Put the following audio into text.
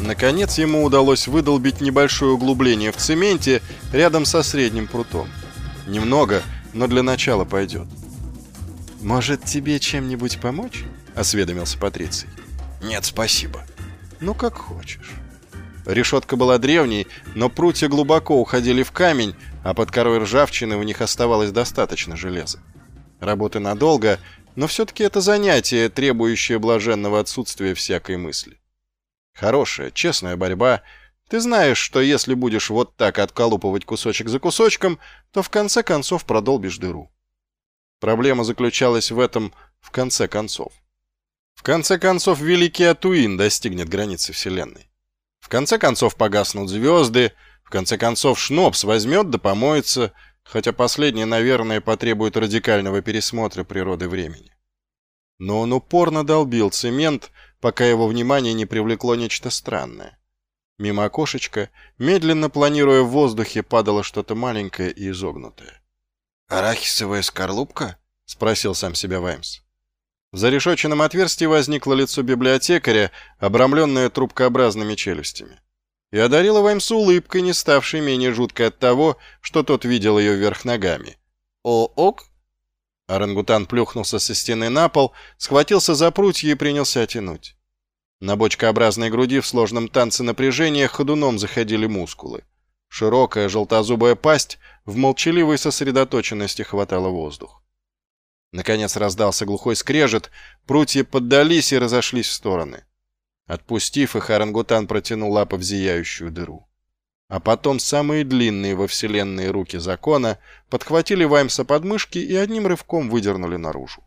Наконец ему удалось выдолбить небольшое углубление в цементе рядом со средним прутом. Немного, но для начала пойдет. «Может, тебе чем-нибудь помочь?» — осведомился Патриций. «Нет, спасибо». «Ну, как хочешь». Решетка была древней, но прутья глубоко уходили в камень, а под корой ржавчины у них оставалось достаточно железа. Работы надолго, но все-таки это занятие, требующее блаженного отсутствия всякой мысли. Хорошая, честная борьба. Ты знаешь, что если будешь вот так отколупывать кусочек за кусочком, то в конце концов продолбишь дыру. Проблема заключалась в этом в конце концов. В конце концов, великий Атуин достигнет границы Вселенной. В конце концов, погаснут звезды, в конце концов, Шнопс возьмет да помоется, хотя последнее, наверное, потребует радикального пересмотра природы времени. Но он упорно долбил цемент, пока его внимание не привлекло нечто странное. Мимо окошечка, медленно планируя в воздухе, падало что-то маленькое и изогнутое. «Арахисовая скорлупка?» — спросил сам себя Ваймс. В зарешоченном отверстии возникло лицо библиотекаря, обрамленное трубкообразными челюстями. И одарила Ваймсу улыбкой, не ставшей менее жуткой от того, что тот видел ее вверх ногами. «О-ок!» Орангутан плюхнулся со стены на пол, схватился за прутья и принялся тянуть. На бочкообразной груди в сложном танце напряжения ходуном заходили мускулы. Широкая желтозубая пасть в молчаливой сосредоточенности хватала воздух. Наконец раздался глухой скрежет, прутья поддались и разошлись в стороны. Отпустив их, орангутан протянул лапы в зияющую дыру. А потом самые длинные во вселенной руки закона подхватили Ваймса под мышки и одним рывком выдернули наружу.